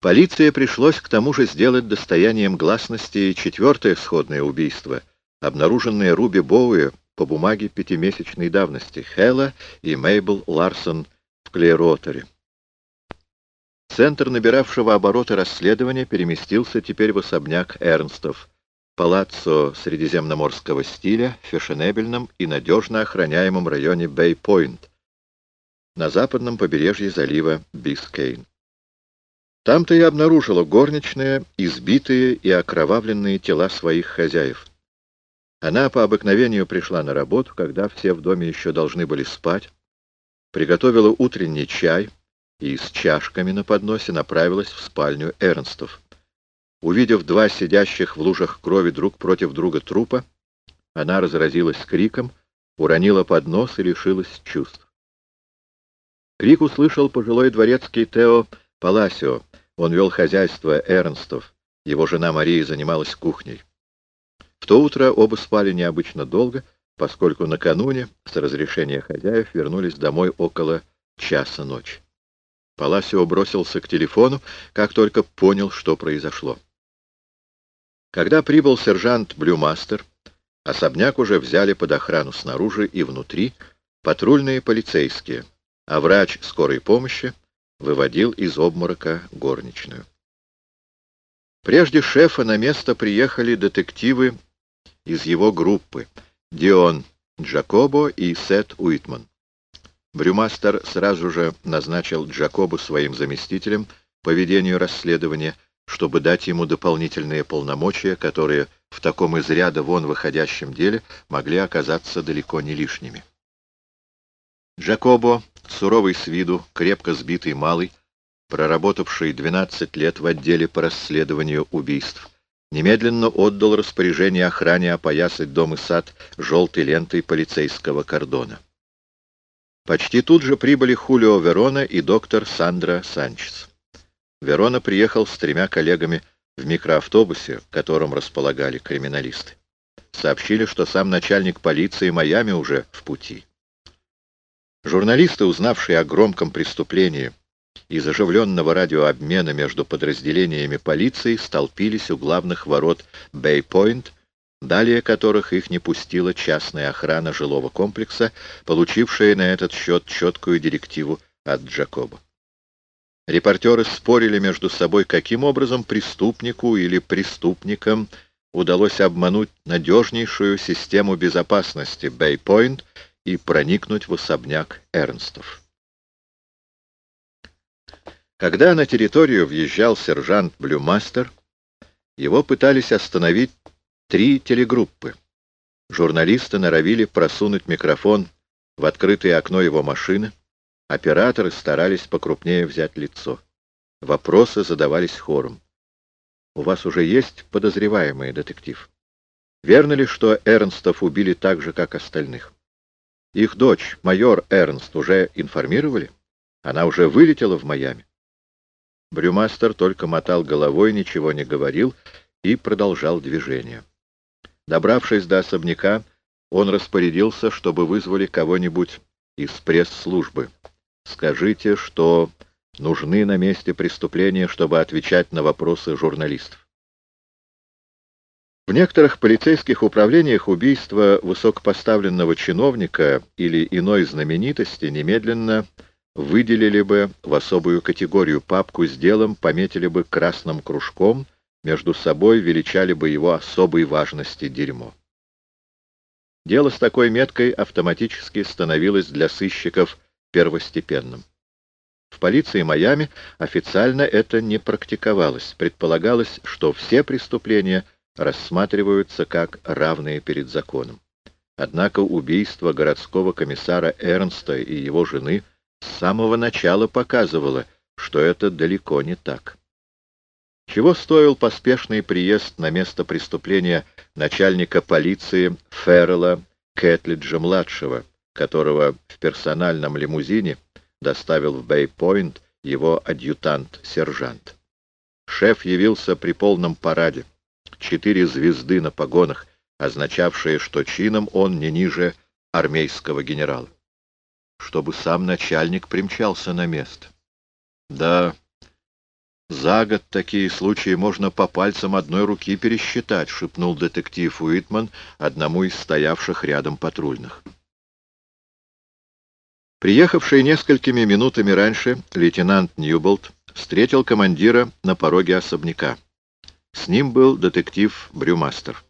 Полиции пришлось к тому же сделать достоянием гласности четвертое сходное убийство, обнаруженное Руби Боуэ по бумаге пятимесячной давности Хэлла и Мейбл Ларсон в Клейротере. Центр набиравшего обороты расследования переместился теперь в особняк Эрнстов, палаццо средиземноморского стиля, в фешенебельном и надежно охраняемом районе Бэй-Пойнт, на западном побережье залива Бискейн. Там-то и обнаружила горничная избитые и окровавленные тела своих хозяев. Она по обыкновению пришла на работу, когда все в доме еще должны были спать, приготовила утренний чай и с чашками на подносе направилась в спальню Эрнстов. Увидев два сидящих в лужах крови друг против друга трупа, она разразилась криком, уронила поднос и лишилась чувств. Крик услышал пожилой дворецкий Тео Паласио. Он вел хозяйство Эрнстов. Его жена Мария занималась кухней. В то утро оба спали необычно долго, поскольку накануне, с разрешения хозяев, вернулись домой около часа ночи. Паласио бросился к телефону, как только понял, что произошло. Когда прибыл сержант Блюмастер, особняк уже взяли под охрану снаружи и внутри патрульные полицейские, а врач скорой помощи выводил из обморока горничную. Прежде шефа на место приехали детективы из его группы Дион Джакобо и Сет Уитман. Брюмастер сразу же назначил Джакобу своим заместителем по ведению расследования, чтобы дать ему дополнительные полномочия, которые в таком из ряда вон выходящем деле могли оказаться далеко не лишними. Джакобо, суровый с виду, крепко сбитый малый, проработавший 12 лет в отделе по расследованию убийств, немедленно отдал распоряжение охране опоясать дом и сад желтой лентой полицейского кордона. Почти тут же прибыли Хулио Верона и доктор Сандра Санчес. Верона приехал с тремя коллегами в микроавтобусе, которым располагали криминалисты. Сообщили, что сам начальник полиции Майами уже в пути. Журналисты, узнавшие о громком преступлении из оживленного радиообмена между подразделениями полиции столпились у главных ворот Бэй-Пойнт, далее которых их не пустила частная охрана жилого комплекса, получившая на этот счет четкую директиву от Джакоба. Репортеры спорили между собой, каким образом преступнику или преступникам удалось обмануть надежнейшую систему безопасности Бэй-Пойнт и проникнуть в особняк Эрнстов. Когда на территорию въезжал сержант Блюмастер, его пытались остановить три телегруппы. Журналисты норовили просунуть микрофон в открытое окно его машины, операторы старались покрупнее взять лицо. Вопросы задавались хором. «У вас уже есть подозреваемый детектив? Верно ли, что Эрнстов убили так же, как остальных? Их дочь, майор Эрнст, уже информировали? Она уже вылетела в Майами?» Брюмастер только мотал головой, ничего не говорил и продолжал движение. Добравшись до особняка, он распорядился, чтобы вызвали кого-нибудь из пресс-службы. «Скажите, что нужны на месте преступления, чтобы отвечать на вопросы журналистов». В некоторых полицейских управлениях убийство высокопоставленного чиновника или иной знаменитости немедленно выделили бы в особую категорию папку с делом, пометили бы красным кружком, между собой величали бы его особой важности дерьмо. Дело с такой меткой автоматически становилось для сыщиков первостепенным. В полиции Майами официально это не практиковалось. Предполагалось, что все преступления рассматриваются как равные перед законом. Однако убийство городского комиссара Эрнста и его жены – с самого начала показывало, что это далеко не так. Чего стоил поспешный приезд на место преступления начальника полиции Феррелла Кэтлиджа-младшего, которого в персональном лимузине доставил в Бэй-Пойнт его адъютант-сержант. Шеф явился при полном параде. Четыре звезды на погонах, означавшие, что чином он не ниже армейского генерала чтобы сам начальник примчался на место. Да, «За год такие случаи можно по пальцам одной руки пересчитать», — шепнул детектив Уитман одному из стоявших рядом патрульных. Приехавший несколькими минутами раньше лейтенант Ньюболт встретил командира на пороге особняка. С ним был детектив Брюмастер.